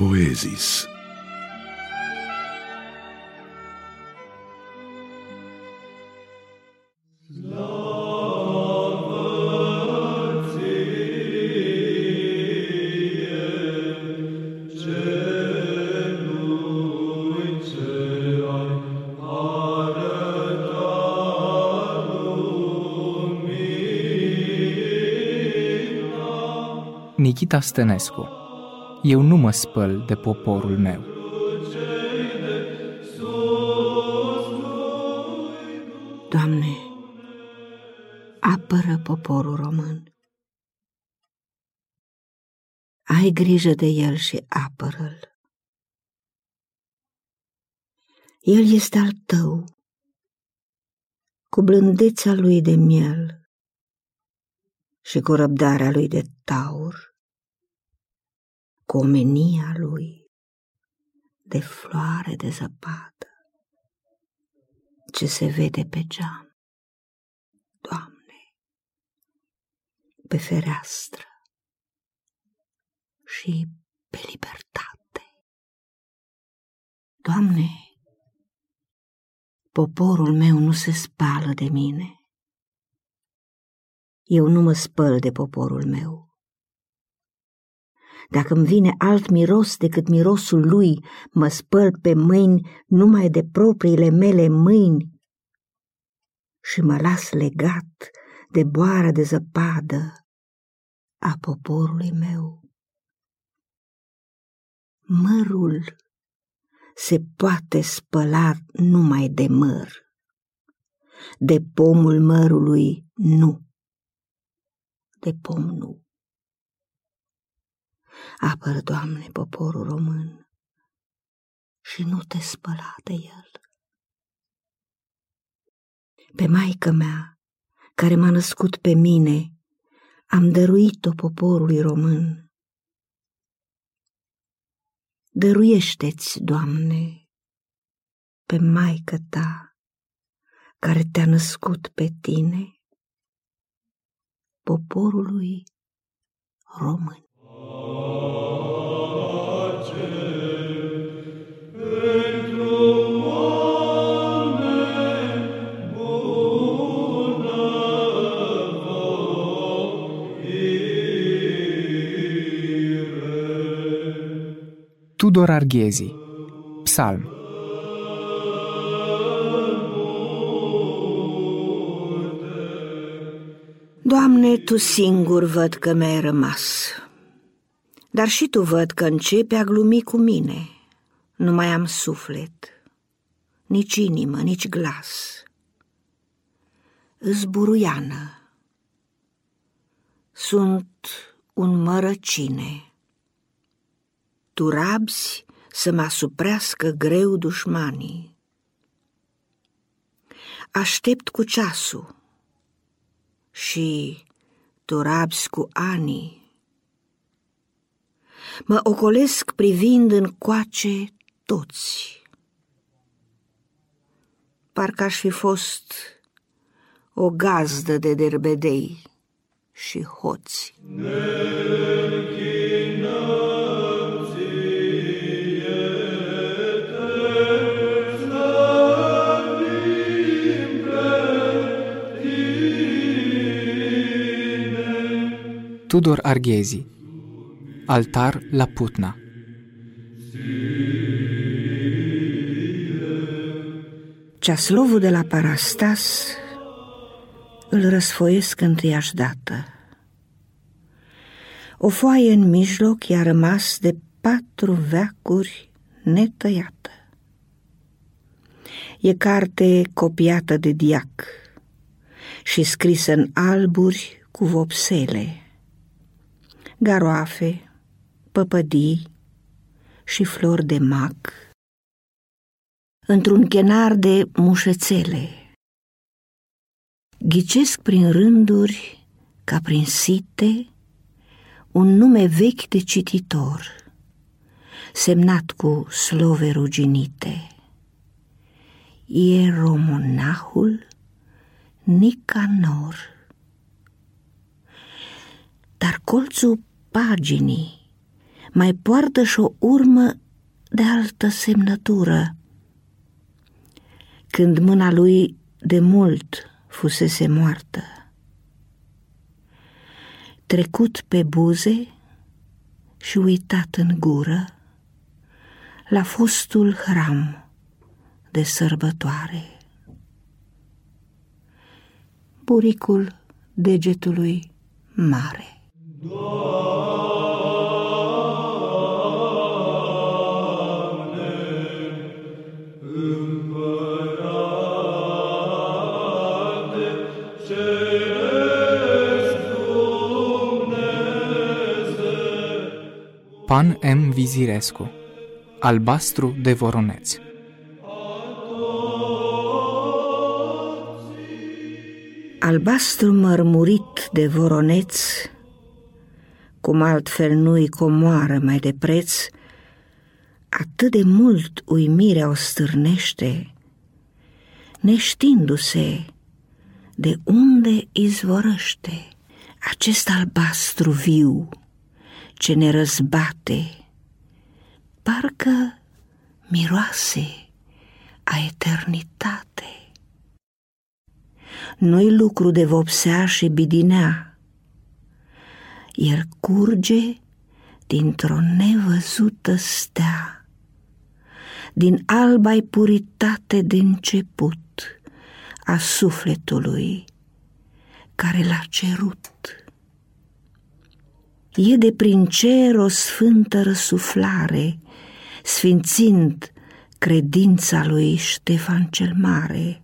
poezis. Nikita Stănescu Eu nu mă spăl de poporul meu. Doamne, apără poporul român. Ai grijă de el și apără-l. El este al tău, cu blândețea lui de miel și cu răbdarea lui de taur cu omenia lui de floare de zăpadă ce se vede pe geam. Doamne, pe fereastră și pe libertate. Doamne, poporul meu nu se spală de mine. Eu nu mă spăl de poporul meu dacă îmi vine alt miros decât mirosul lui, mă spăl pe mâini numai de propriile mele mâini și mă las legat de boara de zăpadă a poporului meu. Mărul se poate spăla numai de măr, de pomul mărului nu, de pom nu. Apără, Doamne, poporul român și nu te spăla de el. Pe maică mea, care m-a născut pe mine, am dăruit-o poporului român. Dăruiește-ți, Doamne, pe maică ta, care te-a născut pe tine, poporului român. Tudor Arghezi Psalm. Doamne, Tu singur văd că mi-ai rămas, dar și Tu văd că începe a glumi cu mine. Nu mai am suflet, nici inimă, nici glas. Zburuiană. Sunt un mărăcine tu rabzi să mă asuprească greu dușmanii. Aștept cu ceasul și tu rabzi cu anii. Mă ocolesc privind în coace toți. Parcă aș fi fost o gazdă de derbedei și hoți. Tudor Arghezi Altar la Putna Ceaslovul de la Parastas îl răsfoiesc întâiași dată. O foaie în mijloc i-a rămas de patru veacuri netăiată. E carte copiată de diac și scrisă în alburi cu vopsele garoafe, păpădii și flori de mac, într-un chenar de mușețele. Ghicesc prin rânduri, ca prin site, un nume vechi de cititor, semnat cu slove ruginite. Ieromonahul Nicanor. Dar colțul paginii mai poartă și o urmă de altă semnătură. Când mâna lui de mult fusese moartă. Trecut pe buze și uitat în gură la fostul hram de sărbătoare. Buricul degetului mare. Pan M. Vizirescu Albastru de Voroneț Albastru mărmurit de voroneț, cum altfel nu-i comoară mai de preț, atât de mult uimirea o stârnește, neștiindu-se de unde izvorăște acest albastru viu ce ne răzbate, parcă miroase a eternitate. Nu-i lucru de vopsea și bidinea, el curge dintr-o nevăzută stea, din alba puritate de început a sufletului care l-a cerut. E de prin cer o sfântă răsuflare, sfințind credința lui Ștefan cel Mare.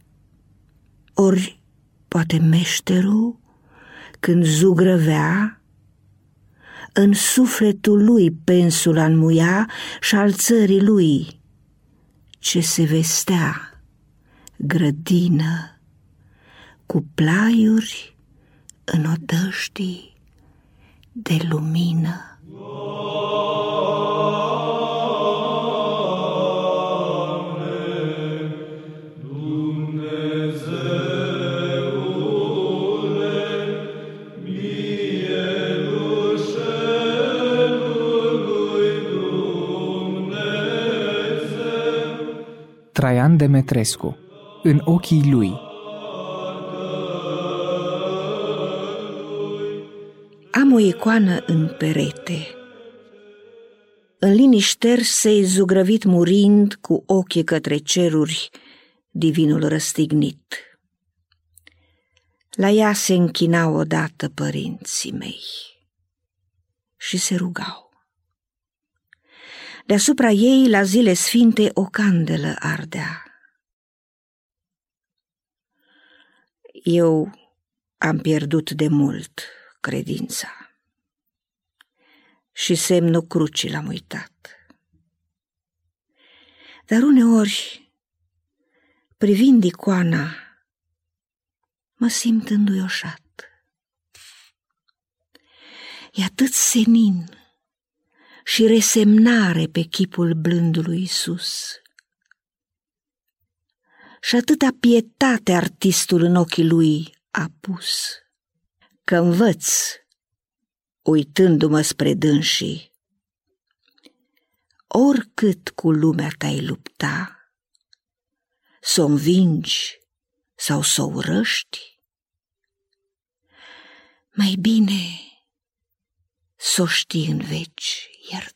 Ori poate meșterul, când zugrăvea, în sufletul lui pensul înmuia și al țării lui, ce se vestea, grădină, cu plaiuri în odăștii de lumină. Traian Demetrescu În ochii lui Am o icoană în perete. În linii șterse, zugrăvit murind, cu ochii către ceruri, divinul răstignit. La ea se închinau odată părinții mei și se rugau. Deasupra ei, la zile sfinte, o candelă ardea. Eu am pierdut de mult credința. Și semnul crucii l-am uitat. Dar uneori, privind icoana, mă simt înduioșat. E atât senin și resemnare pe chipul blândului Isus. Și atâta pietate artistul în ochii lui a pus că învăț, uitându-mă spre dânsii. Oricât cu lumea te-ai lupta, să o învingi sau să o urăști, mai bine să o știi în veci ierta.